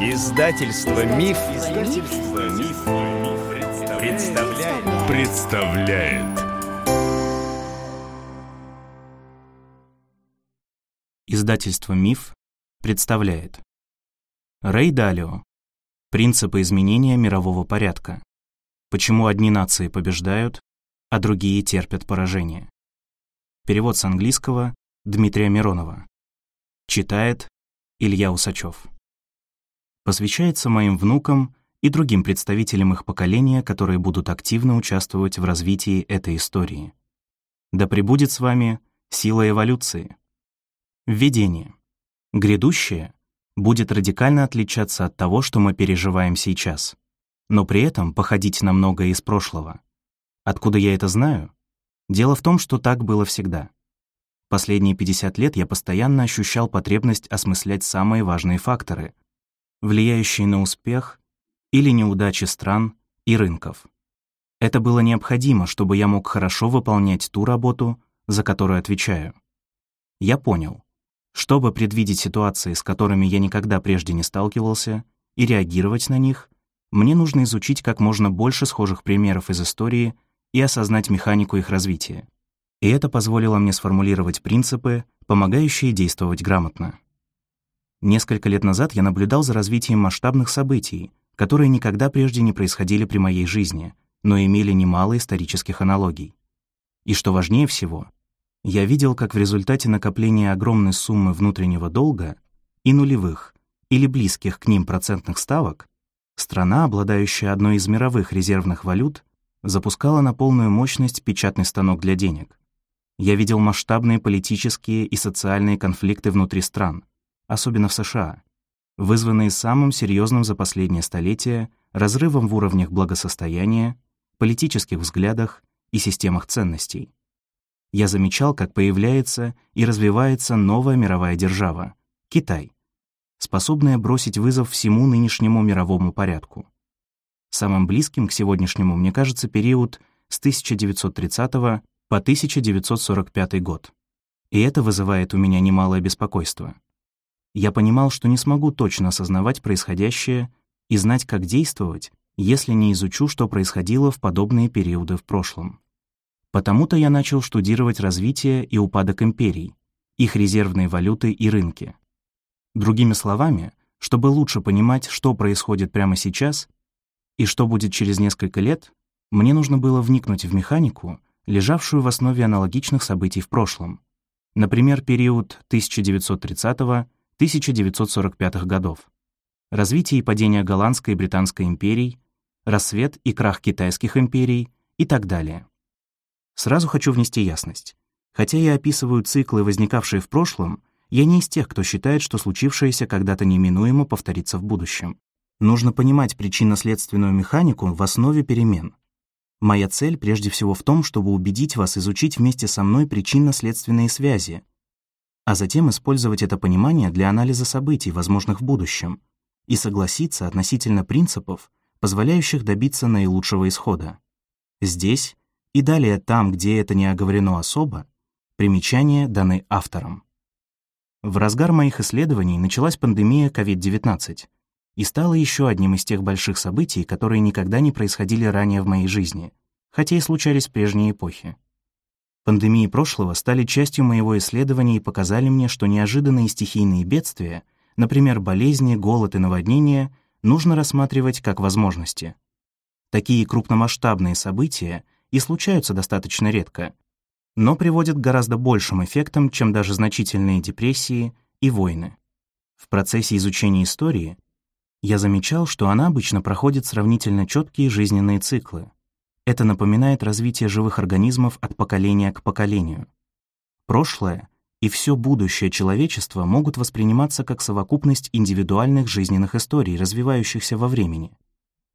Издательство Миф, Издательство Миф, представляет. представляет. Издательство Миф представляет. Рэй Далио. Принципы изменения мирового порядка. Почему одни нации побеждают, а другие терпят поражение. Перевод с английского Дмитрия Миронова. Читает Илья Усачев посвящается моим внукам и другим представителям их поколения, которые будут активно участвовать в развитии этой истории. Да пребудет с вами сила эволюции. Введение. Грядущее будет радикально отличаться от того, что мы переживаем сейчас, но при этом походить на многое из прошлого. Откуда я это знаю? Дело в том, что так было всегда. Последние 50 лет я постоянно ощущал потребность осмыслять самые важные факторы, влияющие на успех или неудачи стран и рынков. Это было необходимо, чтобы я мог хорошо выполнять ту работу, за которую отвечаю. Я понял, чтобы предвидеть ситуации, с которыми я никогда прежде не сталкивался, и реагировать на них, мне нужно изучить как можно больше схожих примеров из истории и осознать механику их развития. И это позволило мне сформулировать принципы, помогающие действовать грамотно. Несколько лет назад я наблюдал за развитием масштабных событий, которые никогда прежде не происходили при моей жизни, но имели немало исторических аналогий. И что важнее всего, я видел, как в результате накопления огромной суммы внутреннего долга и нулевых или близких к ним процентных ставок, страна, обладающая одной из мировых резервных валют, запускала на полную мощность печатный станок для денег. Я видел масштабные политические и социальные конфликты внутри стран — особенно в США, вызванные самым серьезным за последнее столетие разрывом в уровнях благосостояния, политических взглядах и системах ценностей. Я замечал, как появляется и развивается новая мировая держава — Китай, способная бросить вызов всему нынешнему мировому порядку. Самым близким к сегодняшнему мне кажется период с 1930 по 1945 год. И это вызывает у меня немалое беспокойство я понимал, что не смогу точно осознавать происходящее и знать, как действовать, если не изучу, что происходило в подобные периоды в прошлом. Потому-то я начал штудировать развитие и упадок империй, их резервные валюты и рынки. Другими словами, чтобы лучше понимать, что происходит прямо сейчас и что будет через несколько лет, мне нужно было вникнуть в механику, лежавшую в основе аналогичных событий в прошлом. Например, период 1930 1945 годов, развитие и падение Голландской и Британской империй, рассвет и крах китайских империй и так далее. Сразу хочу внести ясность. Хотя я описываю циклы, возникавшие в прошлом, я не из тех, кто считает, что случившееся когда-то неминуемо повторится в будущем. Нужно понимать причинно-следственную механику в основе перемен. Моя цель прежде всего в том, чтобы убедить вас изучить вместе со мной причинно-следственные связи, а затем использовать это понимание для анализа событий, возможных в будущем, и согласиться относительно принципов, позволяющих добиться наилучшего исхода. Здесь и далее там, где это не оговорено особо, примечания даны автором. В разгар моих исследований началась пандемия COVID-19 и стала еще одним из тех больших событий, которые никогда не происходили ранее в моей жизни, хотя и случались в прежние эпохи. Пандемии прошлого стали частью моего исследования и показали мне, что неожиданные стихийные бедствия, например, болезни, голод и наводнения, нужно рассматривать как возможности. Такие крупномасштабные события и случаются достаточно редко, но приводят к гораздо большим эффектам, чем даже значительные депрессии и войны. В процессе изучения истории я замечал, что она обычно проходит сравнительно четкие жизненные циклы, это напоминает развитие живых организмов от поколения к поколению. Прошлое и все будущее человечества могут восприниматься как совокупность индивидуальных жизненных историй, развивающихся во времени.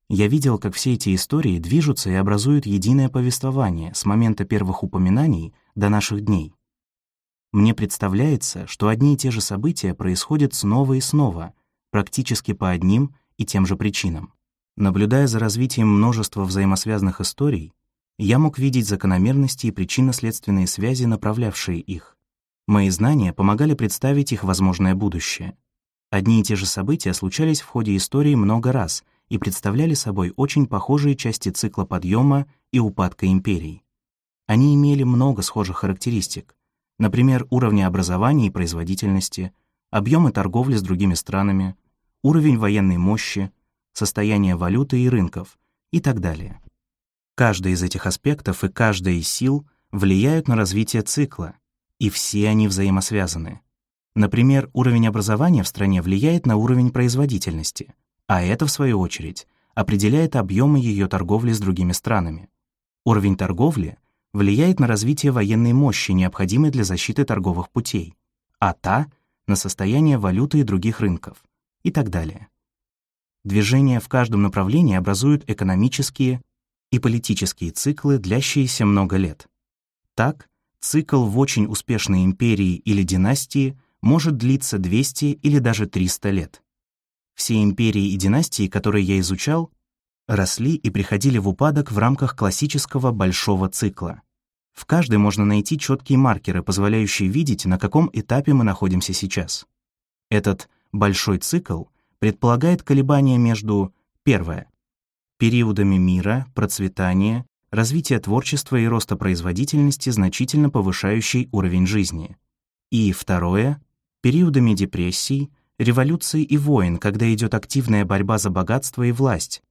Я видел, как все эти истории движутся и образуют единое повествование с момента первых упоминаний до наших дней. Мне представляется, что одни и те же события происходят снова и снова, практически по одним и тем же причинам. Наблюдая за развитием множества взаимосвязанных историй, я мог видеть закономерности и причинно-следственные связи, направлявшие их. Мои знания помогали представить их возможное будущее. Одни и те же события случались в ходе истории много раз и представляли собой очень похожие части цикла подъема и упадка империй. Они имели много схожих характеристик, например, уровни образования и производительности, объемы торговли с другими странами, уровень военной мощи, состояние валюты и рынков и так далее. Каждый из этих аспектов и каждая из сил влияют на развитие цикла, и все они взаимосвязаны. Например, уровень образования в стране влияет на уровень производительности, а это, в свою очередь, определяет объемы ее торговли с другими странами. Уровень торговли влияет на развитие военной мощи, необходимой для защиты торговых путей, а та — на состояние валюты и других рынков, и так далее. Движения в каждом направлении образуют экономические и политические циклы, длящиеся много лет. Так, цикл в очень успешной империи или династии может длиться 200 или даже 300 лет. Все империи и династии, которые я изучал, росли и приходили в упадок в рамках классического большого цикла. В каждой можно найти четкие маркеры, позволяющие видеть, на каком этапе мы находимся сейчас. Этот большой цикл предполагает колебания между, первое, периодами мира, процветания, развития творчества и роста производительности, значительно повышающий уровень жизни. И второе, периодами депрессий, революций и войн, когда идет активная борьба за богатство и власть,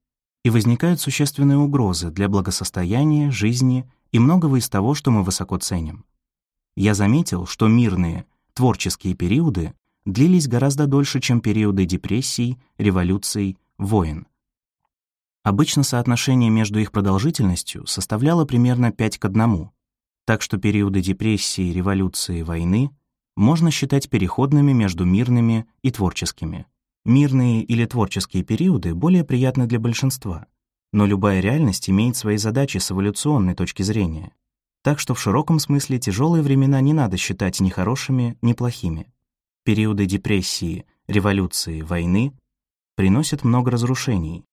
и возникают существенные угрозы для благосостояния, жизни и многого из того, что мы высоко ценим. Я заметил, что мирные, творческие периоды длились гораздо дольше, чем периоды депрессий, революций, войн. Обычно соотношение между их продолжительностью составляло примерно 5 к 1, так что периоды депрессии, революции, войны можно считать переходными между мирными и творческими. Мирные или творческие периоды более приятны для большинства — но любая реальность имеет свои задачи с эволюционной точки зрения. Так что в широком смысле тяжелые времена не надо считать ни хорошими, ни плохими. Периоды депрессии, революции, войны приносят много разрушений,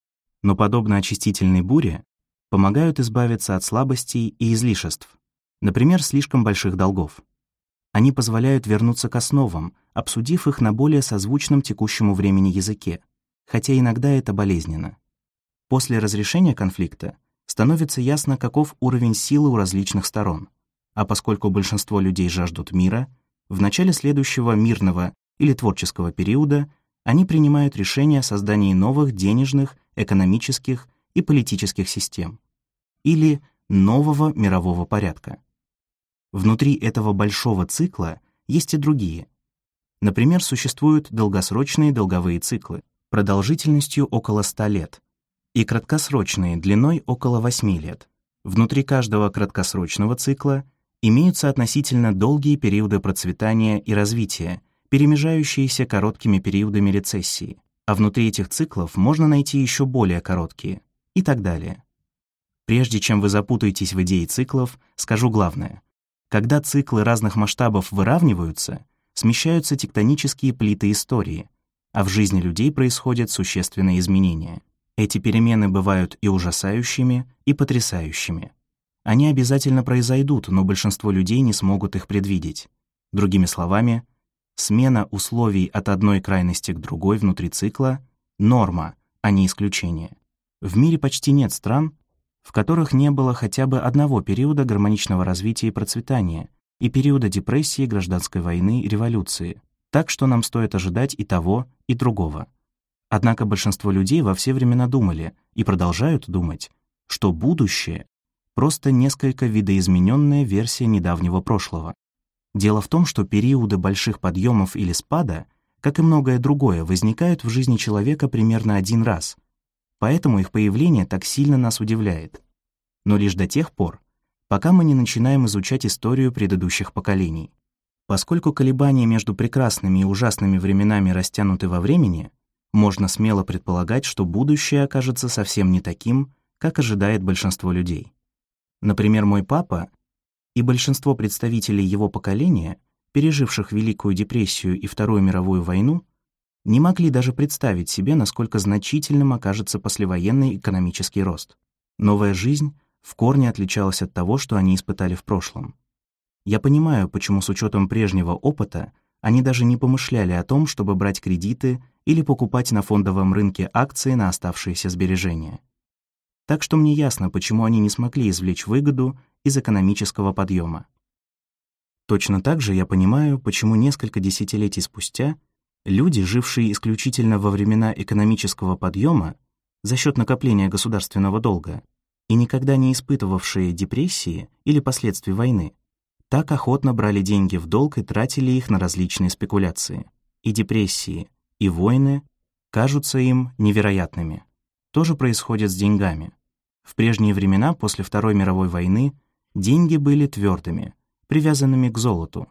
но, подобно очистительной буре, помогают избавиться от слабостей и излишеств, например, слишком больших долгов. Они позволяют вернуться к основам, обсудив их на более созвучном текущему времени языке, хотя иногда это болезненно. После разрешения конфликта становится ясно, каков уровень силы у различных сторон. А поскольку большинство людей жаждут мира, в начале следующего мирного или творческого периода они принимают решение о создании новых денежных, экономических и политических систем или нового мирового порядка. Внутри этого большого цикла есть и другие. Например, существуют долгосрочные долговые циклы продолжительностью около 100 лет, и краткосрочные длиной около 8 лет. Внутри каждого краткосрочного цикла имеются относительно долгие периоды процветания и развития, перемежающиеся короткими периодами рецессии, а внутри этих циклов можно найти еще более короткие и так далее. Прежде чем вы запутаетесь в идее циклов, скажу главное. Когда циклы разных масштабов выравниваются, смещаются тектонические плиты истории, а в жизни людей происходят существенные изменения. Эти перемены бывают и ужасающими, и потрясающими. Они обязательно произойдут, но большинство людей не смогут их предвидеть. Другими словами, смена условий от одной крайности к другой внутри цикла — норма, а не исключение. В мире почти нет стран, в которых не было хотя бы одного периода гармоничного развития и процветания и периода депрессии, гражданской войны революции, так что нам стоит ожидать и того, и другого. Однако большинство людей во все времена думали и продолжают думать, что будущее — просто несколько видоизмененная версия недавнего прошлого. Дело в том, что периоды больших подъемов или спада, как и многое другое, возникают в жизни человека примерно один раз, поэтому их появление так сильно нас удивляет. Но лишь до тех пор, пока мы не начинаем изучать историю предыдущих поколений. Поскольку колебания между прекрасными и ужасными временами растянуты во времени — можно смело предполагать, что будущее окажется совсем не таким, как ожидает большинство людей. Например, мой папа и большинство представителей его поколения, переживших Великую депрессию и Вторую мировую войну, не могли даже представить себе, насколько значительным окажется послевоенный экономический рост. Новая жизнь в корне отличалась от того, что они испытали в прошлом. Я понимаю, почему с учетом прежнего опыта они даже не помышляли о том, чтобы брать кредиты или покупать на фондовом рынке акции на оставшиеся сбережения. Так что мне ясно, почему они не смогли извлечь выгоду из экономического подъема. Точно так же я понимаю, почему несколько десятилетий спустя люди, жившие исключительно во времена экономического подъема за счет накопления государственного долга и никогда не испытывавшие депрессии или последствий войны, так охотно брали деньги в долг и тратили их на различные спекуляции. И депрессии, и войны кажутся им невероятными. То же происходит с деньгами. В прежние времена, после Второй мировой войны, деньги были твердыми, привязанными к золоту,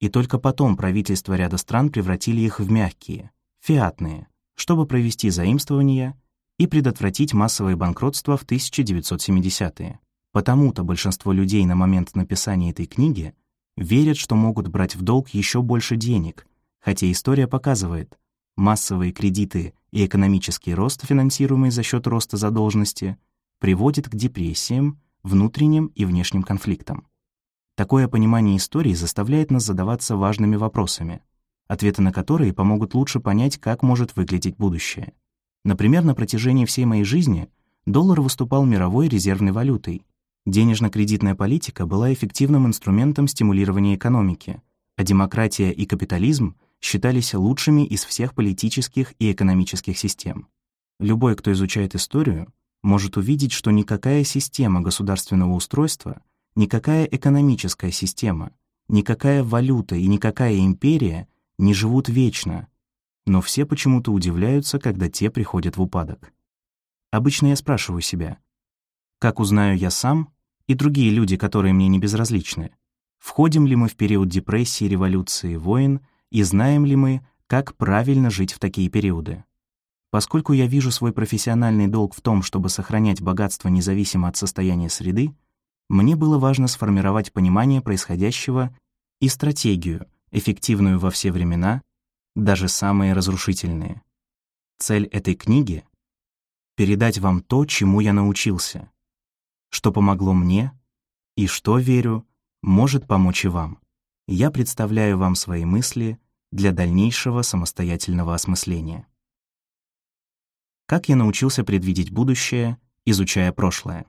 и только потом правительства ряда стран превратили их в мягкие, фиатные, чтобы провести заимствования и предотвратить массовое банкротство в 1970-е. Потому-то большинство людей на момент написания этой книги верят, что могут брать в долг еще больше денег, хотя история показывает, массовые кредиты и экономический рост, финансируемый за счет роста задолженности, приводит к депрессиям, внутренним и внешним конфликтам. Такое понимание истории заставляет нас задаваться важными вопросами, ответы на которые помогут лучше понять, как может выглядеть будущее. Например, на протяжении всей моей жизни доллар выступал мировой резервной валютой, Денежно-кредитная политика была эффективным инструментом стимулирования экономики, а демократия и капитализм считались лучшими из всех политических и экономических систем. Любой, кто изучает историю, может увидеть, что никакая система государственного устройства, никакая экономическая система, никакая валюта и никакая империя не живут вечно, но все почему-то удивляются, когда те приходят в упадок. Обычно я спрашиваю себя, как узнаю я сам, и другие люди, которые мне не безразличны. Входим ли мы в период депрессии, революции, войн, и знаем ли мы, как правильно жить в такие периоды? Поскольку я вижу свой профессиональный долг в том, чтобы сохранять богатство независимо от состояния среды, мне было важно сформировать понимание происходящего и стратегию, эффективную во все времена, даже самые разрушительные. Цель этой книги — передать вам то, чему я научился, что помогло мне и что, верю, может помочь и вам. Я представляю вам свои мысли для дальнейшего самостоятельного осмысления. Как я научился предвидеть будущее, изучая прошлое?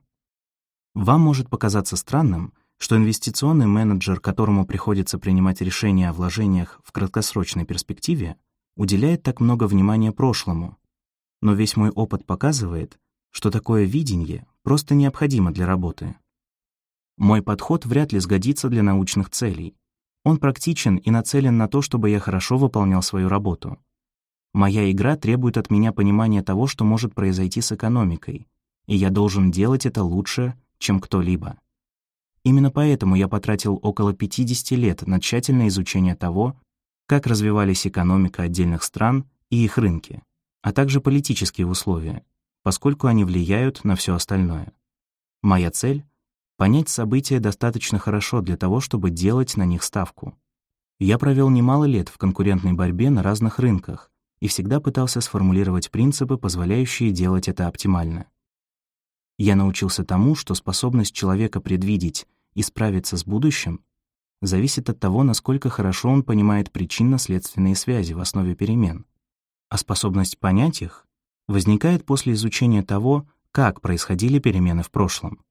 Вам может показаться странным, что инвестиционный менеджер, которому приходится принимать решения о вложениях в краткосрочной перспективе, уделяет так много внимания прошлому. Но весь мой опыт показывает, что такое видение просто необходимо для работы. Мой подход вряд ли сгодится для научных целей. Он практичен и нацелен на то, чтобы я хорошо выполнял свою работу. Моя игра требует от меня понимания того, что может произойти с экономикой, и я должен делать это лучше, чем кто-либо. Именно поэтому я потратил около 50 лет на тщательное изучение того, как развивались экономика отдельных стран и их рынки, а также политические условия, поскольку они влияют на все остальное. Моя цель — понять события достаточно хорошо для того, чтобы делать на них ставку. Я провел немало лет в конкурентной борьбе на разных рынках и всегда пытался сформулировать принципы, позволяющие делать это оптимально. Я научился тому, что способность человека предвидеть и справиться с будущим зависит от того, насколько хорошо он понимает причинно-следственные связи в основе перемен, а способность понять их возникает после изучения того, как происходили перемены в прошлом.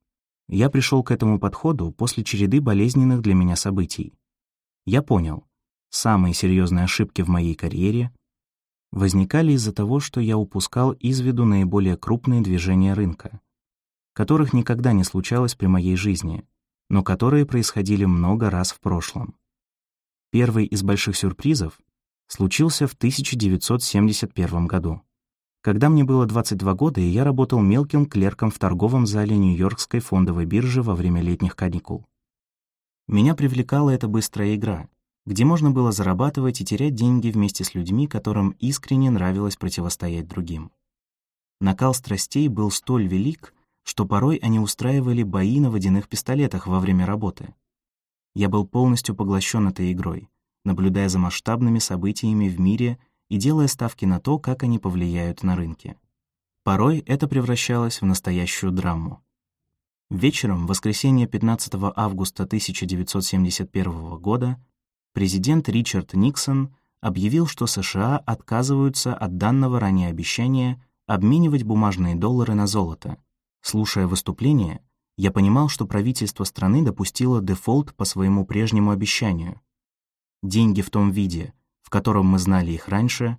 Я пришел к этому подходу после череды болезненных для меня событий. Я понял, самые серьезные ошибки в моей карьере возникали из-за того, что я упускал из виду наиболее крупные движения рынка, которых никогда не случалось при моей жизни, но которые происходили много раз в прошлом. Первый из больших сюрпризов случился в 1971 году когда мне было 22 года, и я работал мелким клерком в торговом зале Нью-Йоркской фондовой биржи во время летних каникул. Меня привлекала эта быстрая игра, где можно было зарабатывать и терять деньги вместе с людьми, которым искренне нравилось противостоять другим. Накал страстей был столь велик, что порой они устраивали бои на водяных пистолетах во время работы. Я был полностью поглощен этой игрой, наблюдая за масштабными событиями в мире и делая ставки на то, как они повлияют на рынки. Порой это превращалось в настоящую драму. Вечером, в воскресенье 15 августа 1971 года, президент Ричард Никсон объявил, что США отказываются от данного ранее обещания обменивать бумажные доллары на золото. Слушая выступление, я понимал, что правительство страны допустило дефолт по своему прежнему обещанию. Деньги в том виде, в котором мы знали их раньше,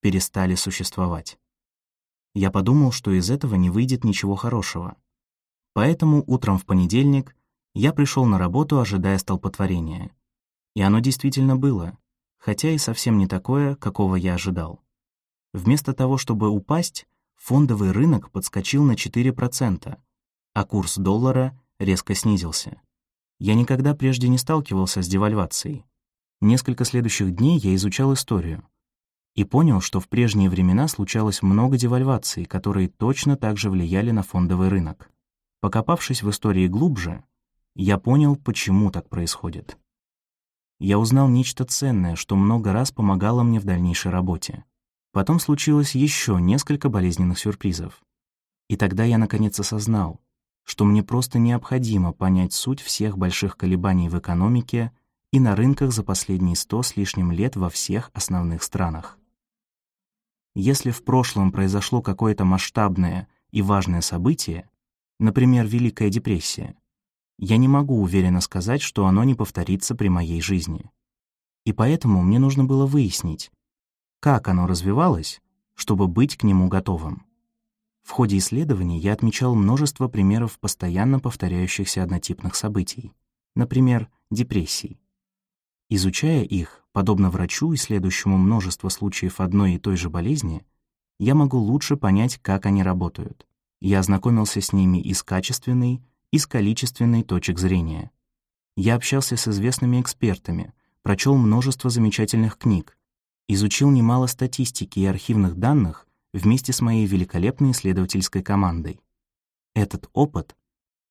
перестали существовать. Я подумал, что из этого не выйдет ничего хорошего. Поэтому утром в понедельник я пришел на работу, ожидая столпотворения. И оно действительно было, хотя и совсем не такое, какого я ожидал. Вместо того, чтобы упасть, фондовый рынок подскочил на 4%, а курс доллара резко снизился. Я никогда прежде не сталкивался с девальвацией. Несколько следующих дней я изучал историю и понял, что в прежние времена случалось много девальваций, которые точно так же влияли на фондовый рынок. Покопавшись в истории глубже, я понял, почему так происходит. Я узнал нечто ценное, что много раз помогало мне в дальнейшей работе. Потом случилось еще несколько болезненных сюрпризов. И тогда я наконец осознал, что мне просто необходимо понять суть всех больших колебаний в экономике и на рынках за последние сто с лишним лет во всех основных странах. Если в прошлом произошло какое-то масштабное и важное событие, например, Великая депрессия, я не могу уверенно сказать, что оно не повторится при моей жизни. И поэтому мне нужно было выяснить, как оно развивалось, чтобы быть к нему готовым. В ходе исследований я отмечал множество примеров постоянно повторяющихся однотипных событий, например, депрессий. Изучая их, подобно врачу, исследующему множество случаев одной и той же болезни, я могу лучше понять, как они работают. Я ознакомился с ними и с качественной, и с количественной точек зрения. Я общался с известными экспертами, прочел множество замечательных книг, изучил немало статистики и архивных данных вместе с моей великолепной исследовательской командой. Этот опыт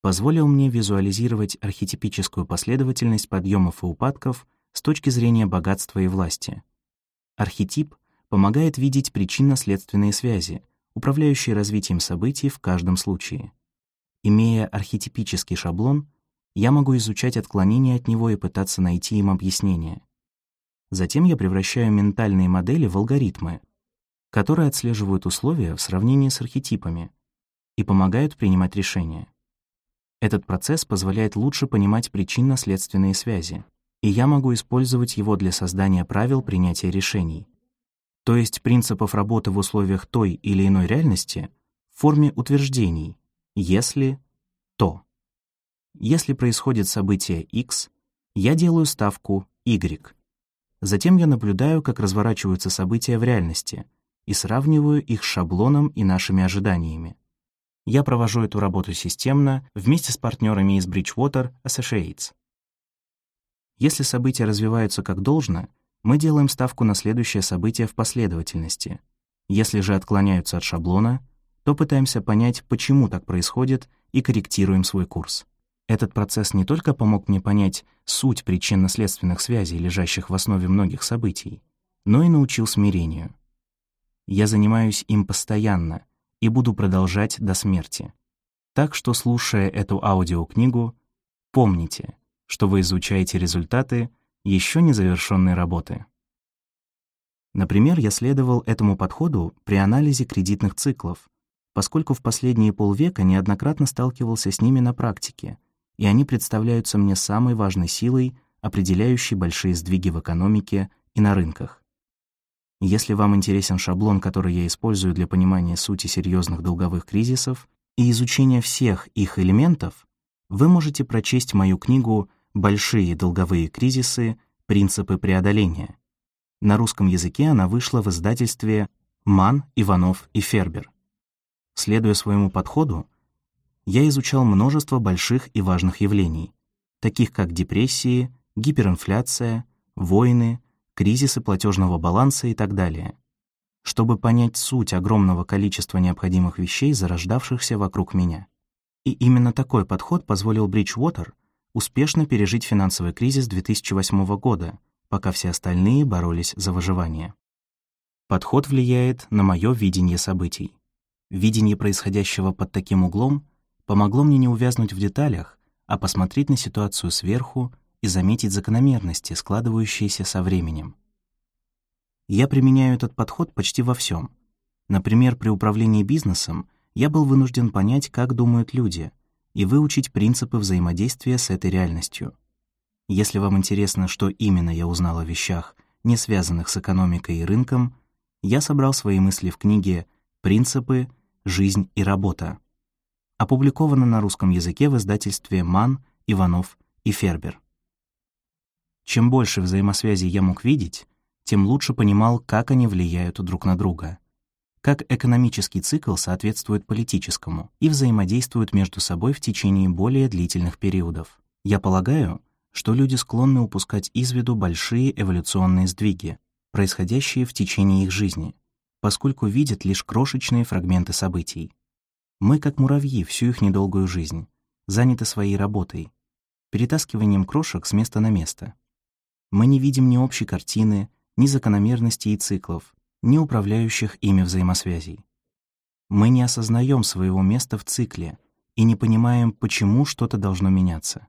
позволил мне визуализировать архетипическую последовательность подъемов и упадков с точки зрения богатства и власти. Архетип помогает видеть причинно-следственные связи, управляющие развитием событий в каждом случае. Имея архетипический шаблон, я могу изучать отклонения от него и пытаться найти им объяснение. Затем я превращаю ментальные модели в алгоритмы, которые отслеживают условия в сравнении с архетипами и помогают принимать решения. Этот процесс позволяет лучше понимать причинно-следственные связи, и я могу использовать его для создания правил принятия решений, то есть принципов работы в условиях той или иной реальности в форме утверждений «если», «то». Если происходит событие X, я делаю ставку Y. Затем я наблюдаю, как разворачиваются события в реальности и сравниваю их с шаблоном и нашими ожиданиями. Я провожу эту работу системно вместе с партнерами из Bridgewater Associates. Если события развиваются как должно, мы делаем ставку на следующее событие в последовательности. Если же отклоняются от шаблона, то пытаемся понять, почему так происходит, и корректируем свой курс. Этот процесс не только помог мне понять суть причинно-следственных связей, лежащих в основе многих событий, но и научил смирению. Я занимаюсь им постоянно и буду продолжать до смерти. Так что, слушая эту аудиокнигу, помните — что вы изучаете результаты еще не завершенной работы. Например, я следовал этому подходу при анализе кредитных циклов, поскольку в последние полвека неоднократно сталкивался с ними на практике, и они представляются мне самой важной силой, определяющей большие сдвиги в экономике и на рынках. Если вам интересен шаблон, который я использую для понимания сути серьезных долговых кризисов и изучения всех их элементов, вы можете прочесть мою книгу Большие долговые кризисы. Принципы преодоления. На русском языке она вышла в издательстве Ман, Иванов и Фербер. Следуя своему подходу, я изучал множество больших и важных явлений, таких как депрессии, гиперинфляция, войны, кризисы платежного баланса и так далее, чтобы понять суть огромного количества необходимых вещей, зарождавшихся вокруг меня. И именно такой подход позволил Bridgewater успешно пережить финансовый кризис 2008 года, пока все остальные боролись за выживание. Подход влияет на мое видение событий. Видение происходящего под таким углом помогло мне не увязнуть в деталях, а посмотреть на ситуацию сверху и заметить закономерности, складывающиеся со временем. Я применяю этот подход почти во всем. Например, при управлении бизнесом я был вынужден понять, как думают люди, и выучить принципы взаимодействия с этой реальностью. Если вам интересно, что именно я узнал о вещах, не связанных с экономикой и рынком, я собрал свои мысли в книге «Принципы. Жизнь и работа». Опубликовано на русском языке в издательстве «Ман», «Иванов» и «Фербер». Чем больше взаимосвязей я мог видеть, тем лучше понимал, как они влияют друг на друга, как экономический цикл соответствует политическому и взаимодействуют между собой в течение более длительных периодов. Я полагаю, что люди склонны упускать из виду большие эволюционные сдвиги, происходящие в течение их жизни, поскольку видят лишь крошечные фрагменты событий. Мы, как муравьи, всю их недолгую жизнь, заняты своей работой, перетаскиванием крошек с места на место. Мы не видим ни общей картины, ни закономерностей и циклов, ни управляющих ими взаимосвязей. Мы не осознаем своего места в цикле и не понимаем, почему что-то должно меняться.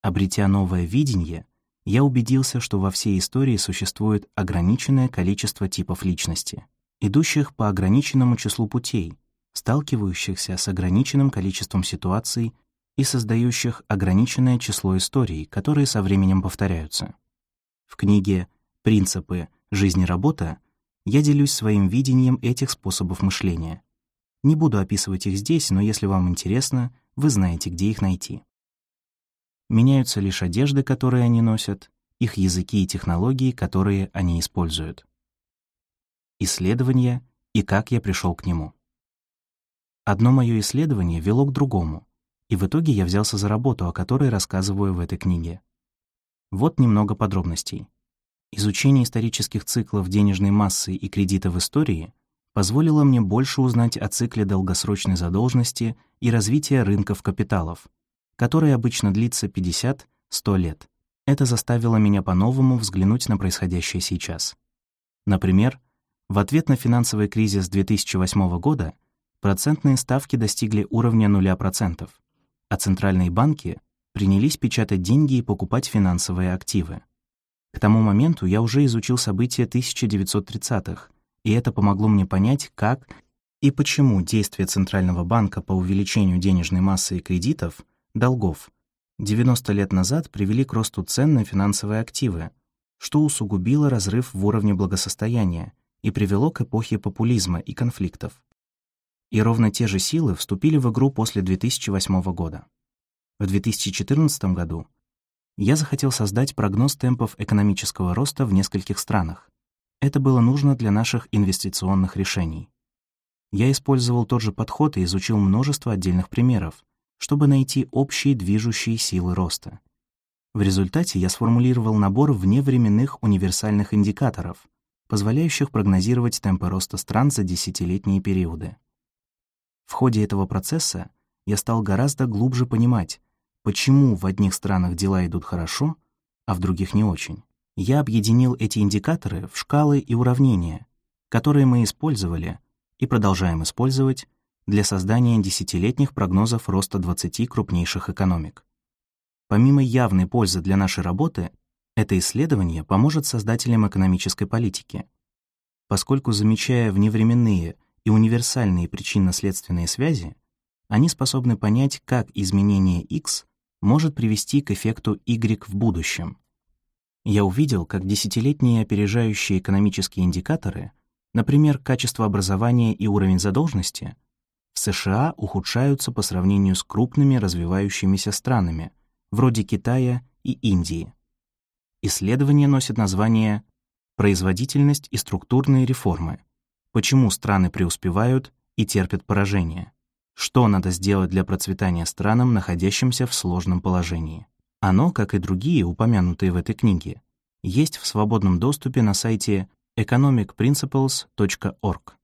Обретя новое видение, я убедился, что во всей истории существует ограниченное количество типов личности, идущих по ограниченному числу путей, сталкивающихся с ограниченным количеством ситуаций и создающих ограниченное число историй, которые со временем повторяются. В книге «Принципы. Жизнь и работа» я делюсь своим видением этих способов мышления. Не буду описывать их здесь, но если вам интересно, вы знаете, где их найти. Меняются лишь одежды, которые они носят, их языки и технологии, которые они используют. Исследование и как я пришел к нему. Одно мое исследование вело к другому, и в итоге я взялся за работу, о которой рассказываю в этой книге. Вот немного подробностей. Изучение исторических циклов денежной массы и кредита в истории позволило мне больше узнать о цикле долгосрочной задолженности и развития рынков капиталов, который обычно длится 50-100 лет. Это заставило меня по-новому взглянуть на происходящее сейчас. Например, в ответ на финансовый кризис 2008 года процентные ставки достигли уровня 0%, а центральные банки принялись печатать деньги и покупать финансовые активы. К тому моменту я уже изучил события 1930-х, и это помогло мне понять, как и почему действия Центрального банка по увеличению денежной массы и кредитов, долгов, 90 лет назад привели к росту цен на финансовые активы, что усугубило разрыв в уровне благосостояния и привело к эпохе популизма и конфликтов. И ровно те же силы вступили в игру после 2008 года. В 2014 году я захотел создать прогноз темпов экономического роста в нескольких странах. Это было нужно для наших инвестиционных решений. Я использовал тот же подход и изучил множество отдельных примеров, чтобы найти общие движущие силы роста. В результате я сформулировал набор вневременных универсальных индикаторов, позволяющих прогнозировать темпы роста стран за десятилетние периоды. В ходе этого процесса я стал гораздо глубже понимать, почему в одних странах дела идут хорошо, а в других не очень. Я объединил эти индикаторы в шкалы и уравнения, которые мы использовали и продолжаем использовать для создания десятилетних прогнозов роста 20 крупнейших экономик. Помимо явной пользы для нашей работы, это исследование поможет создателям экономической политики, поскольку, замечая вневременные и универсальные причинно-следственные связи, они способны понять, как изменение X может привести к эффекту Y в будущем. Я увидел, как десятилетние опережающие экономические индикаторы, например, качество образования и уровень задолженности, в США ухудшаются по сравнению с крупными развивающимися странами, вроде Китая и Индии. Исследование носит название «Производительность и структурные реформы», почему страны преуспевают и терпят поражение, что надо сделать для процветания странам, находящимся в сложном положении. Оно, как и другие, упомянутые в этой книге, есть в свободном доступе на сайте economicprinciples.org.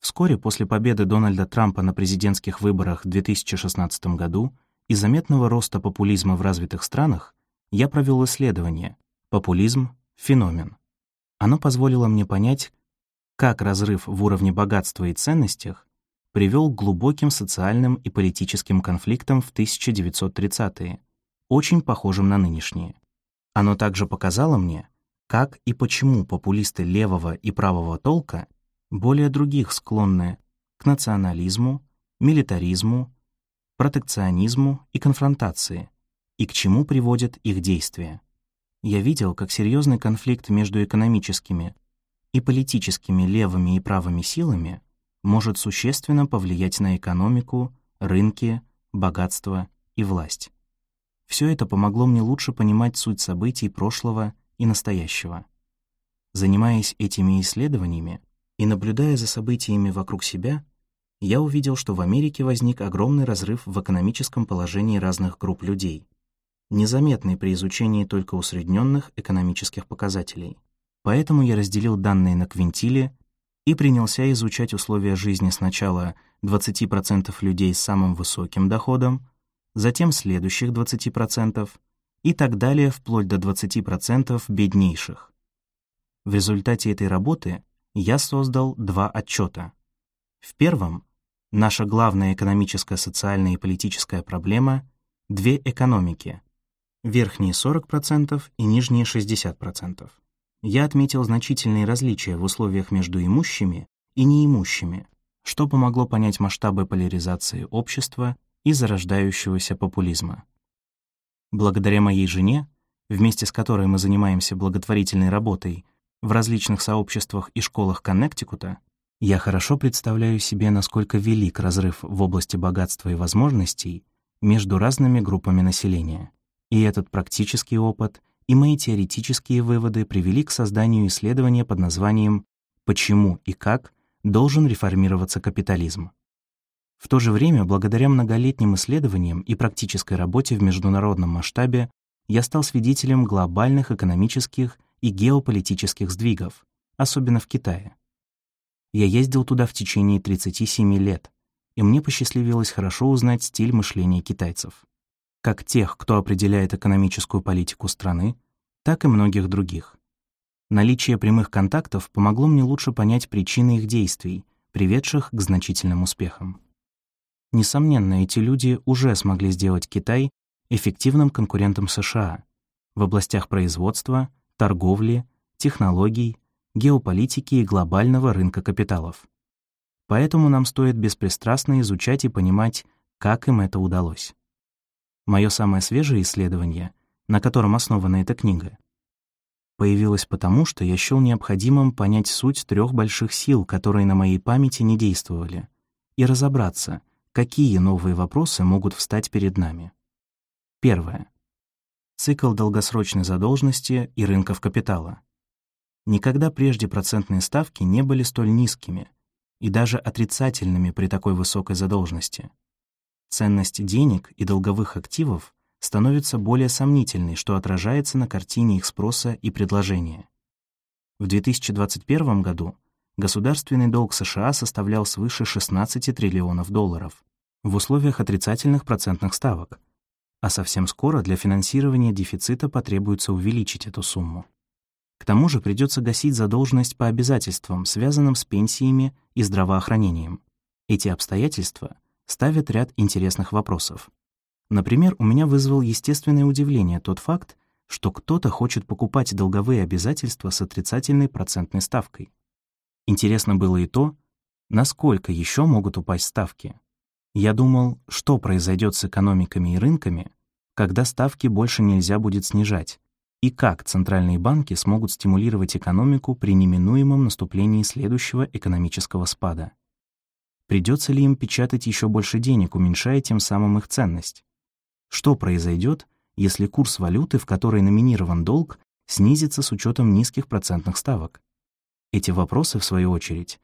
Вскоре после победы Дональда Трампа на президентских выборах в 2016 году и заметного роста популизма в развитых странах я провел исследование «Популизм – феномен». Оно позволило мне понять, как разрыв в уровне богатства и ценностях привел к глубоким социальным и политическим конфликтам в 1930-е очень похожим на нынешние. Оно также показало мне, как и почему популисты левого и правого толка более других склонны к национализму, милитаризму, протекционизму и конфронтации, и к чему приводят их действия. Я видел, как серьезный конфликт между экономическими и политическими левыми и правыми силами может существенно повлиять на экономику, рынки, богатство и власть. Все это помогло мне лучше понимать суть событий прошлого и настоящего. Занимаясь этими исследованиями и наблюдая за событиями вокруг себя, я увидел, что в Америке возник огромный разрыв в экономическом положении разных групп людей, незаметный при изучении только усредненных экономических показателей. Поэтому я разделил данные на квинтили и принялся изучать условия жизни сначала 20% людей с самым высоким доходом, затем следующих 20% и так далее вплоть до 20% беднейших. В результате этой работы я создал два отчета. В первом — наша главная экономическая, социальная и политическая проблема — две экономики, верхние 40% и нижние 60%. Я отметил значительные различия в условиях между имущими и неимущими, что помогло понять масштабы поляризации общества и зарождающегося популизма. Благодаря моей жене, вместе с которой мы занимаемся благотворительной работой в различных сообществах и школах Коннектикута, я хорошо представляю себе, насколько велик разрыв в области богатства и возможностей между разными группами населения. И этот практический опыт и мои теоретические выводы привели к созданию исследования под названием «Почему и как должен реформироваться капитализм?». В то же время, благодаря многолетним исследованиям и практической работе в международном масштабе, я стал свидетелем глобальных экономических и геополитических сдвигов, особенно в Китае. Я ездил туда в течение 37 лет, и мне посчастливилось хорошо узнать стиль мышления китайцев. Как тех, кто определяет экономическую политику страны, так и многих других. Наличие прямых контактов помогло мне лучше понять причины их действий, приведших к значительным успехам. Несомненно, эти люди уже смогли сделать Китай эффективным конкурентом США в областях производства, торговли, технологий, геополитики и глобального рынка капиталов. Поэтому нам стоит беспристрастно изучать и понимать, как им это удалось. Мое самое свежее исследование, на котором основана эта книга, появилось потому, что я счел необходимым понять суть трех больших сил, которые на моей памяти не действовали, и разобраться, Какие новые вопросы могут встать перед нами? Первое. Цикл долгосрочной задолженности и рынков капитала. Никогда прежде процентные ставки не были столь низкими и даже отрицательными при такой высокой задолженности. Ценность денег и долговых активов становится более сомнительной, что отражается на картине их спроса и предложения. В 2021 году государственный долг США составлял свыше 16 триллионов долларов в условиях отрицательных процентных ставок, а совсем скоро для финансирования дефицита потребуется увеличить эту сумму. К тому же придется гасить задолженность по обязательствам, связанным с пенсиями и здравоохранением. Эти обстоятельства ставят ряд интересных вопросов. Например, у меня вызвал естественное удивление тот факт, что кто-то хочет покупать долговые обязательства с отрицательной процентной ставкой. Интересно было и то, насколько еще могут упасть ставки. Я думал, что произойдет с экономиками и рынками, когда ставки больше нельзя будет снижать, и как центральные банки смогут стимулировать экономику при неминуемом наступлении следующего экономического спада. Придется ли им печатать еще больше денег, уменьшая тем самым их ценность? Что произойдет, если курс валюты, в которой номинирован долг, снизится с учетом низких процентных ставок? Эти вопросы, в свою очередь,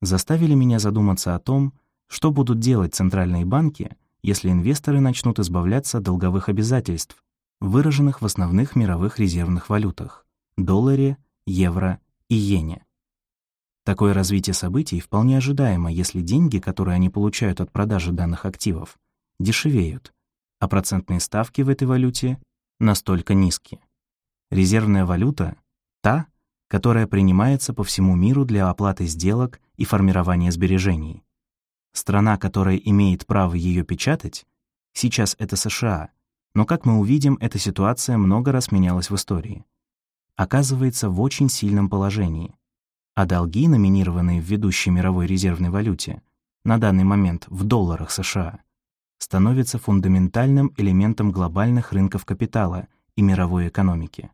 заставили меня задуматься о том, что будут делать центральные банки, если инвесторы начнут избавляться от долговых обязательств, выраженных в основных мировых резервных валютах — долларе, евро и иене. Такое развитие событий вполне ожидаемо, если деньги, которые они получают от продажи данных активов, дешевеют, а процентные ставки в этой валюте настолько низкие. Резервная валюта — та, которая принимается по всему миру для оплаты сделок и формирования сбережений. Страна, которая имеет право ее печатать, сейчас это США, Но, как мы увидим, эта ситуация много раз менялась в истории. Оказывается в очень сильном положении. А долги, номинированные в ведущей мировой резервной валюте, на данный момент в долларах США, становятся фундаментальным элементом глобальных рынков капитала и мировой экономики.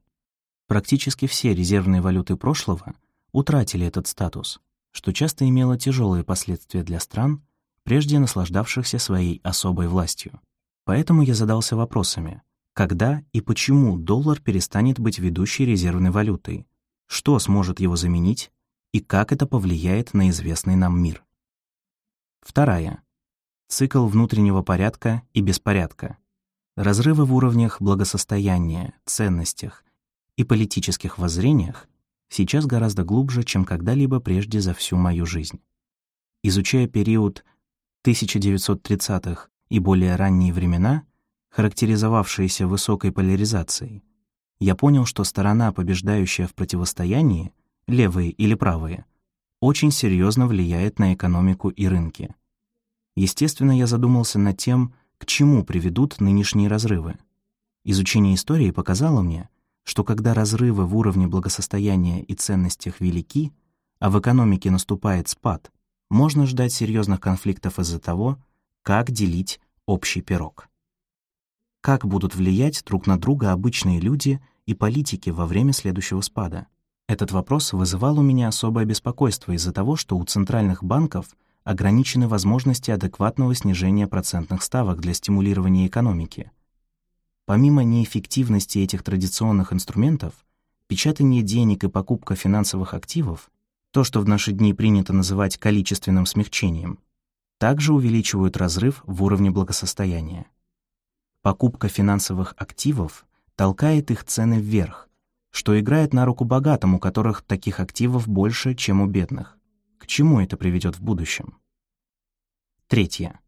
Практически все резервные валюты прошлого утратили этот статус, что часто имело тяжелые последствия для стран, прежде наслаждавшихся своей особой властью. Поэтому я задался вопросами, когда и почему доллар перестанет быть ведущей резервной валютой, что сможет его заменить и как это повлияет на известный нам мир. Вторая. Цикл внутреннего порядка и беспорядка. Разрывы в уровнях благосостояния, ценностях и политических воззрениях сейчас гораздо глубже, чем когда-либо прежде за всю мою жизнь. Изучая период 1930-х и более ранние времена, характеризовавшиеся высокой поляризацией, я понял, что сторона, побеждающая в противостоянии, левые или правые, очень серьезно влияет на экономику и рынки. Естественно, я задумался над тем, к чему приведут нынешние разрывы. Изучение истории показало мне, что когда разрывы в уровне благосостояния и ценностях велики, а в экономике наступает спад, можно ждать серьезных конфликтов из-за того, как делить общий пирог. Как будут влиять друг на друга обычные люди и политики во время следующего спада? Этот вопрос вызывал у меня особое беспокойство из-за того, что у центральных банков ограничены возможности адекватного снижения процентных ставок для стимулирования экономики — Помимо неэффективности этих традиционных инструментов, печатание денег и покупка финансовых активов, то, что в наши дни принято называть количественным смягчением, также увеличивают разрыв в уровне благосостояния. Покупка финансовых активов толкает их цены вверх, что играет на руку богатым, у которых таких активов больше, чем у бедных. К чему это приведет в будущем? Третье.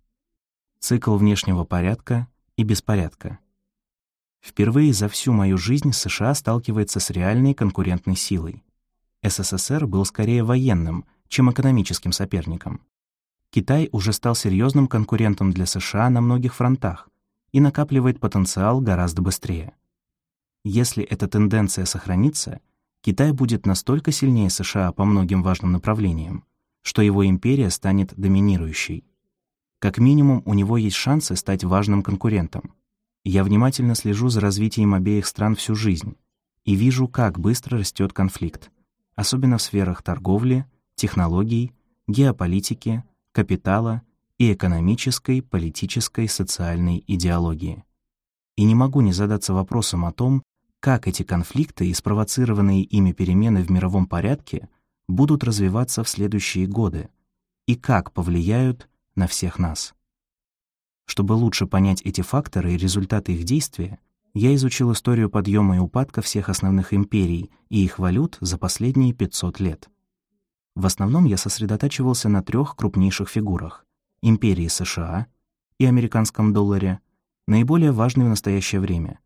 Цикл внешнего порядка и беспорядка. Впервые за всю мою жизнь США сталкивается с реальной конкурентной силой. СССР был скорее военным, чем экономическим соперником. Китай уже стал серьезным конкурентом для США на многих фронтах и накапливает потенциал гораздо быстрее. Если эта тенденция сохранится, Китай будет настолько сильнее США по многим важным направлениям, что его империя станет доминирующей. Как минимум, у него есть шансы стать важным конкурентом. Я внимательно слежу за развитием обеих стран всю жизнь и вижу, как быстро растет конфликт, особенно в сферах торговли, технологий, геополитики, капитала и экономической, политической, социальной идеологии. И не могу не задаться вопросом о том, как эти конфликты и спровоцированные ими перемены в мировом порядке будут развиваться в следующие годы и как повлияют на всех нас. Чтобы лучше понять эти факторы и результаты их действия, я изучил историю подъема и упадка всех основных империй и их валют за последние 500 лет. В основном я сосредотачивался на трех крупнейших фигурах — империи США и американском долларе, наиболее важной в настоящее время,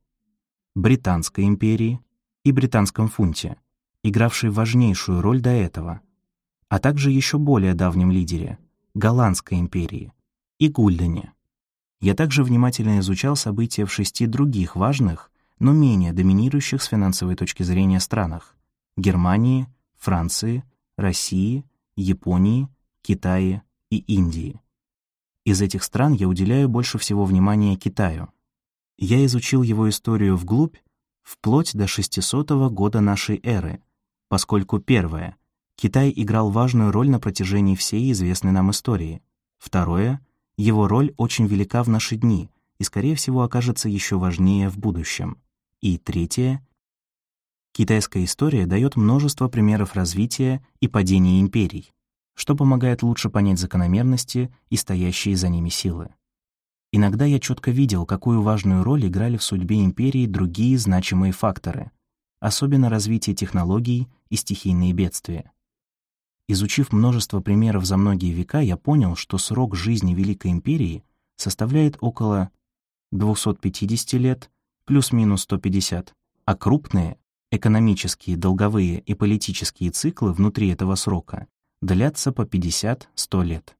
Британской империи и британском фунте, игравшей важнейшую роль до этого, а также еще более давнем лидере — Голландской империи и Гульдене. Я также внимательно изучал события в шести других важных, но менее доминирующих с финансовой точки зрения странах — Германии, Франции, России, Японии, Китае и Индии. Из этих стран я уделяю больше всего внимания Китаю. Я изучил его историю вглубь вплоть до 600 года нашей эры, поскольку первое — Китай играл важную роль на протяжении всей известной нам истории. Второе — его роль очень велика в наши дни и, скорее всего, окажется еще важнее в будущем. И третье. Китайская история дает множество примеров развития и падения империй, что помогает лучше понять закономерности и стоящие за ними силы. Иногда я четко видел, какую важную роль играли в судьбе империи другие значимые факторы, особенно развитие технологий и стихийные бедствия. Изучив множество примеров за многие века, я понял, что срок жизни Великой Империи составляет около 250 лет плюс-минус 150, а крупные экономические, долговые и политические циклы внутри этого срока длятся по 50-100 лет.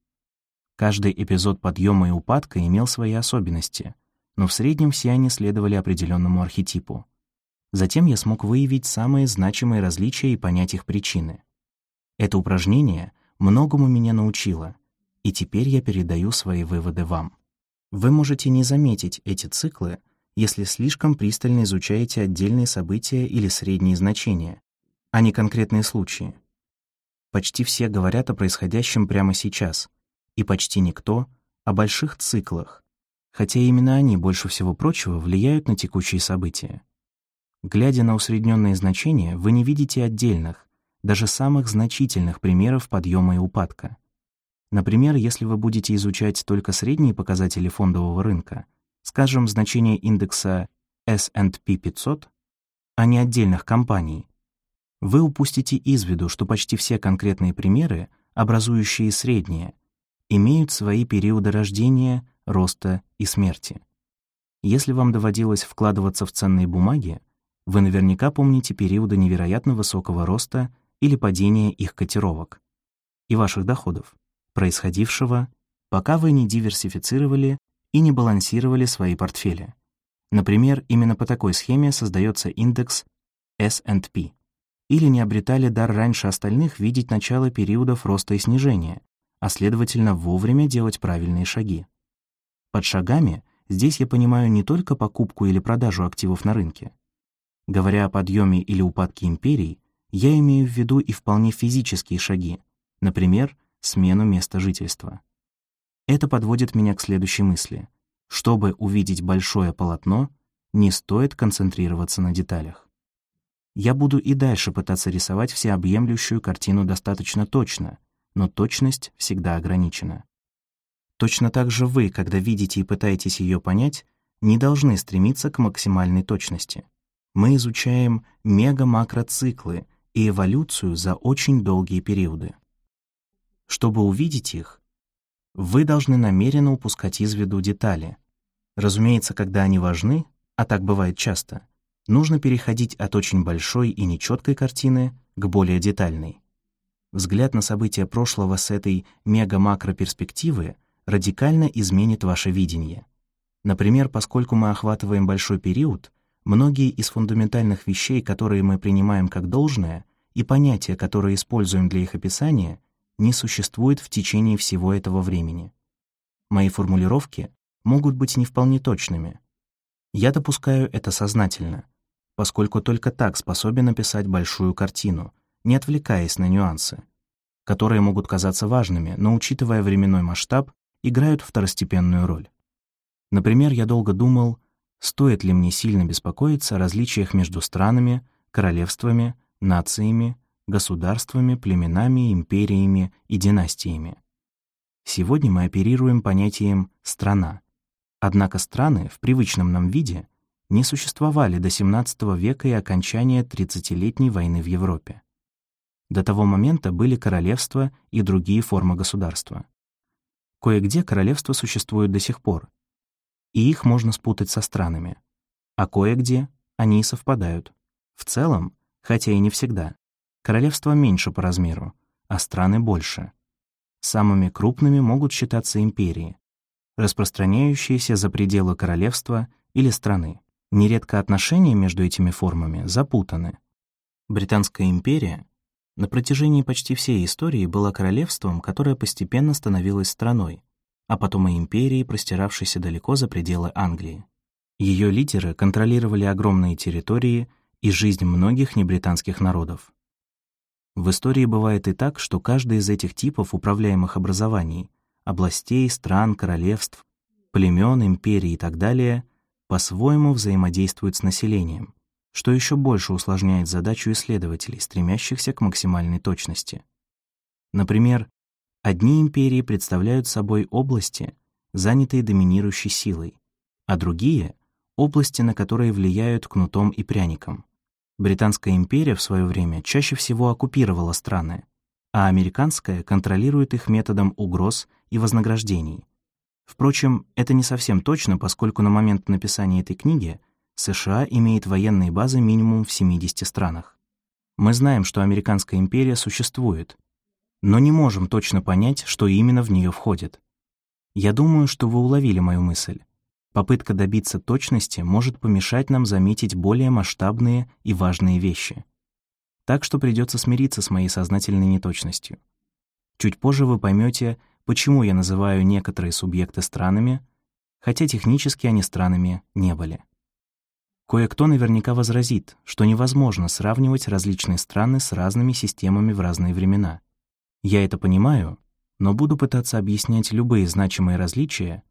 Каждый эпизод подъема и упадка имел свои особенности, но в среднем все они следовали определенному архетипу. Затем я смог выявить самые значимые различия и понять их причины. Это упражнение многому меня научило, и теперь я передаю свои выводы вам. Вы можете не заметить эти циклы, если слишком пристально изучаете отдельные события или средние значения, а не конкретные случаи. Почти все говорят о происходящем прямо сейчас, и почти никто — о больших циклах, хотя именно они больше всего прочего влияют на текущие события. Глядя на усредненные значения, вы не видите отдельных, даже самых значительных примеров подъема и упадка. Например, если вы будете изучать только средние показатели фондового рынка, скажем, значение индекса S&P 500, а не отдельных компаний, вы упустите из виду, что почти все конкретные примеры, образующие средние, имеют свои периоды рождения, роста и смерти. Если вам доводилось вкладываться в ценные бумаги, вы наверняка помните периоды невероятно высокого роста или падения их котировок и ваших доходов, происходившего, пока вы не диверсифицировали и не балансировали свои портфели. Например, именно по такой схеме создается индекс S&P. Или не обретали дар раньше остальных видеть начало периодов роста и снижения, а следовательно вовремя делать правильные шаги. Под шагами здесь я понимаю не только покупку или продажу активов на рынке, Говоря о подъеме или упадке империй, я имею в виду и вполне физические шаги, например, смену места жительства. Это подводит меня к следующей мысли. Чтобы увидеть большое полотно, не стоит концентрироваться на деталях. Я буду и дальше пытаться рисовать всеобъемлющую картину достаточно точно, но точность всегда ограничена. Точно так же вы, когда видите и пытаетесь ее понять, не должны стремиться к максимальной точности мы изучаем мега-макроциклы и эволюцию за очень долгие периоды. Чтобы увидеть их, вы должны намеренно упускать из виду детали. Разумеется, когда они важны, а так бывает часто, нужно переходить от очень большой и нечеткой картины к более детальной. Взгляд на события прошлого с этой мега-макро-перспективы радикально изменит ваше видение. Например, поскольку мы охватываем большой период, Многие из фундаментальных вещей, которые мы принимаем как должное, и понятия, которые используем для их описания, не существуют в течение всего этого времени. Мои формулировки могут быть не вполне точными. Я допускаю это сознательно, поскольку только так способен описать большую картину, не отвлекаясь на нюансы, которые могут казаться важными, но, учитывая временной масштаб, играют второстепенную роль. Например, я долго думал, Стоит ли мне сильно беспокоиться о различиях между странами, королевствами, нациями, государствами, племенами, империями и династиями? Сегодня мы оперируем понятием «страна». Однако страны в привычном нам виде не существовали до XVII века и окончания Тридцатилетней войны в Европе. До того момента были королевства и другие формы государства. Кое-где королевства существуют до сих пор, и их можно спутать со странами. А кое-где они совпадают. В целом, хотя и не всегда, королевства меньше по размеру, а страны больше. Самыми крупными могут считаться империи, распространяющиеся за пределы королевства или страны. Нередко отношения между этими формами запутаны. Британская империя на протяжении почти всей истории была королевством, которое постепенно становилось страной, а потом и империи, простиравшейся далеко за пределы Англии. Ее лидеры контролировали огромные территории и жизнь многих небританских народов. В истории бывает и так, что каждый из этих типов управляемых образований, областей, стран, королевств, племен, империй и так далее, по-своему взаимодействует с населением, что еще больше усложняет задачу исследователей, стремящихся к максимальной точности. Например, Одни империи представляют собой области, занятые доминирующей силой, а другие — области, на которые влияют кнутом и пряником. Британская империя в свое время чаще всего оккупировала страны, а американская контролирует их методом угроз и вознаграждений. Впрочем, это не совсем точно, поскольку на момент написания этой книги США имеет военные базы минимум в 70 странах. Мы знаем, что американская империя существует, но не можем точно понять, что именно в нее входит. Я думаю, что вы уловили мою мысль. Попытка добиться точности может помешать нам заметить более масштабные и важные вещи. Так что придется смириться с моей сознательной неточностью. Чуть позже вы поймете, почему я называю некоторые субъекты странами, хотя технически они странами не были. Кое-кто наверняка возразит, что невозможно сравнивать различные страны с разными системами в разные времена. Я это понимаю, но буду пытаться объяснять любые значимые различия,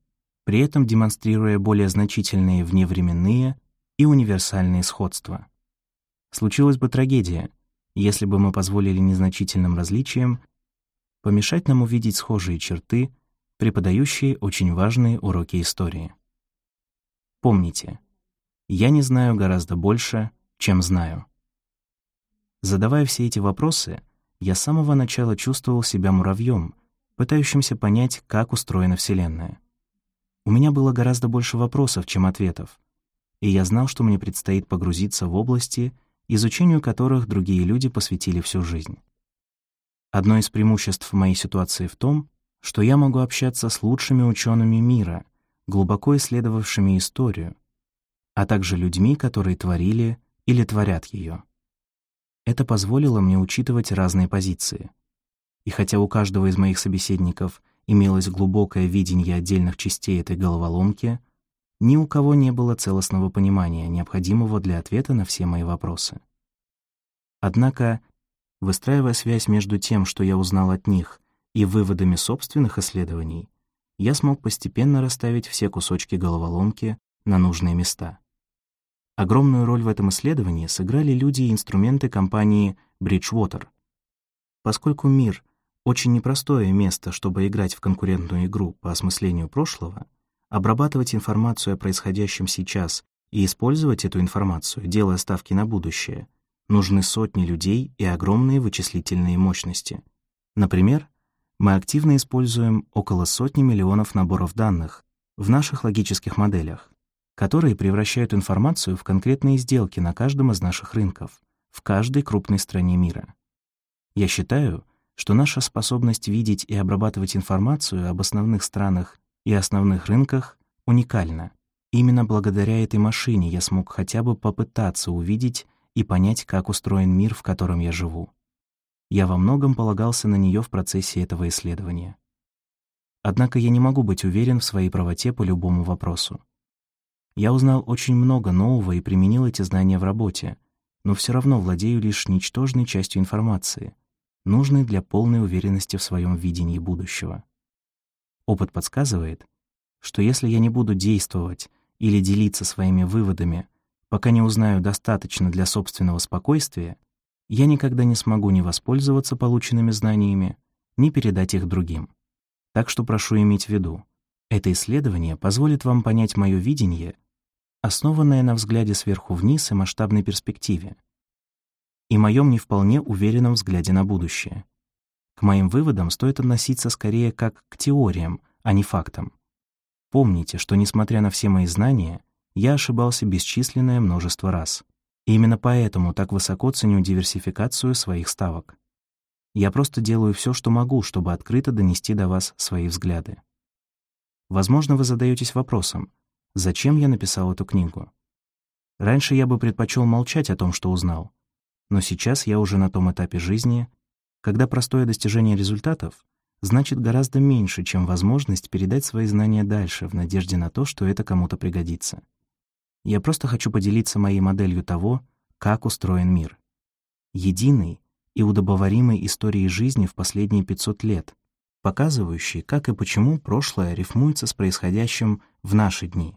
при этом демонстрируя более значительные вневременные и универсальные сходства. Случилась бы трагедия, если бы мы позволили незначительным различиям помешать нам увидеть схожие черты, преподающие очень важные уроки истории. Помните, я не знаю гораздо больше, чем знаю. Задавая все эти вопросы, я с самого начала чувствовал себя муравьем, пытающимся понять, как устроена Вселенная. У меня было гораздо больше вопросов, чем ответов, и я знал, что мне предстоит погрузиться в области, изучению которых другие люди посвятили всю жизнь. Одно из преимуществ моей ситуации в том, что я могу общаться с лучшими учеными мира, глубоко исследовавшими историю, а также людьми, которые творили или творят ее. Это позволило мне учитывать разные позиции. И хотя у каждого из моих собеседников имелось глубокое видение отдельных частей этой головоломки, ни у кого не было целостного понимания, необходимого для ответа на все мои вопросы. Однако, выстраивая связь между тем, что я узнал от них, и выводами собственных исследований, я смог постепенно расставить все кусочки головоломки на нужные места. Огромную роль в этом исследовании сыграли люди и инструменты компании Bridgewater. Поскольку мир — очень непростое место, чтобы играть в конкурентную игру по осмыслению прошлого, обрабатывать информацию о происходящем сейчас и использовать эту информацию, делая ставки на будущее, нужны сотни людей и огромные вычислительные мощности. Например, мы активно используем около сотни миллионов наборов данных в наших логических моделях, которые превращают информацию в конкретные сделки на каждом из наших рынков, в каждой крупной стране мира. Я считаю, что наша способность видеть и обрабатывать информацию об основных странах и основных рынках уникальна. Именно благодаря этой машине я смог хотя бы попытаться увидеть и понять, как устроен мир, в котором я живу. Я во многом полагался на нее в процессе этого исследования. Однако я не могу быть уверен в своей правоте по любому вопросу. Я узнал очень много нового и применил эти знания в работе, но все равно владею лишь ничтожной частью информации, нужной для полной уверенности в своем видении будущего. Опыт подсказывает, что если я не буду действовать или делиться своими выводами, пока не узнаю достаточно для собственного спокойствия, я никогда не смогу ни воспользоваться полученными знаниями, ни передать их другим. Так что прошу иметь в виду, это исследование позволит вам понять мое видение основанная на взгляде сверху вниз и масштабной перспективе, и моем не вполне уверенном взгляде на будущее. К моим выводам стоит относиться скорее как к теориям, а не фактам. Помните, что, несмотря на все мои знания, я ошибался бесчисленное множество раз. И именно поэтому так высоко ценю диверсификацию своих ставок. Я просто делаю все, что могу, чтобы открыто донести до вас свои взгляды. Возможно, вы задаетесь вопросом, зачем я написал эту книгу. Раньше я бы предпочел молчать о том, что узнал, но сейчас я уже на том этапе жизни, когда простое достижение результатов значит гораздо меньше, чем возможность передать свои знания дальше в надежде на то, что это кому-то пригодится. Я просто хочу поделиться моей моделью того, как устроен мир. Единой и удобоваримой историей жизни в последние 500 лет, показывающей, как и почему прошлое рифмуется с происходящим в наши дни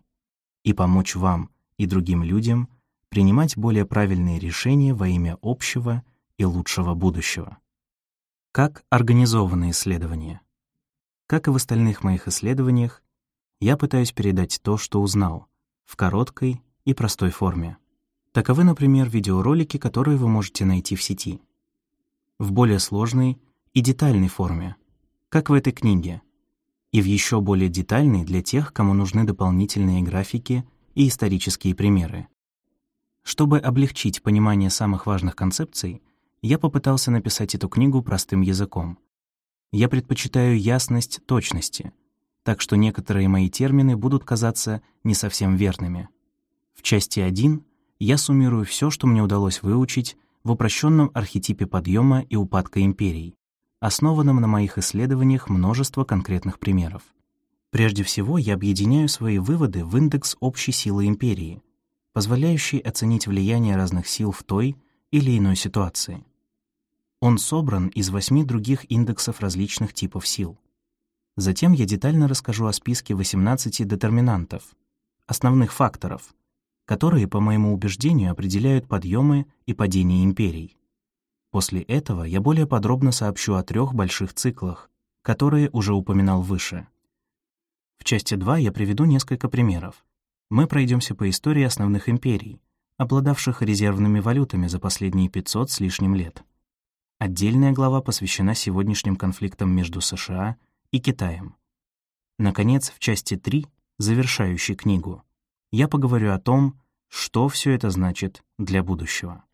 и помочь вам и другим людям принимать более правильные решения во имя общего и лучшего будущего. Как организованы исследования? Как и в остальных моих исследованиях, я пытаюсь передать то, что узнал, в короткой и простой форме. Таковы, например, видеоролики, которые вы можете найти в сети. В более сложной и детальной форме, как в этой книге, и в еще более детальный для тех, кому нужны дополнительные графики и исторические примеры. Чтобы облегчить понимание самых важных концепций, я попытался написать эту книгу простым языком. Я предпочитаю ясность точности, так что некоторые мои термины будут казаться не совсем верными. В части 1 я суммирую все, что мне удалось выучить в упрощенном архетипе подъема и упадка империй, основанном на моих исследованиях множества конкретных примеров. Прежде всего, я объединяю свои выводы в индекс общей силы империи, позволяющий оценить влияние разных сил в той или иной ситуации. Он собран из восьми других индексов различных типов сил. Затем я детально расскажу о списке 18 детерминантов, основных факторов, которые, по моему убеждению, определяют подъемы и падения империй. После этого я более подробно сообщу о трех больших циклах, которые уже упоминал выше. В части 2 я приведу несколько примеров. Мы пройдемся по истории основных империй, обладавших резервными валютами за последние 500 с лишним лет. Отдельная глава посвящена сегодняшним конфликтам между США и Китаем. Наконец, в части 3, завершающей книгу, я поговорю о том, что все это значит для будущего.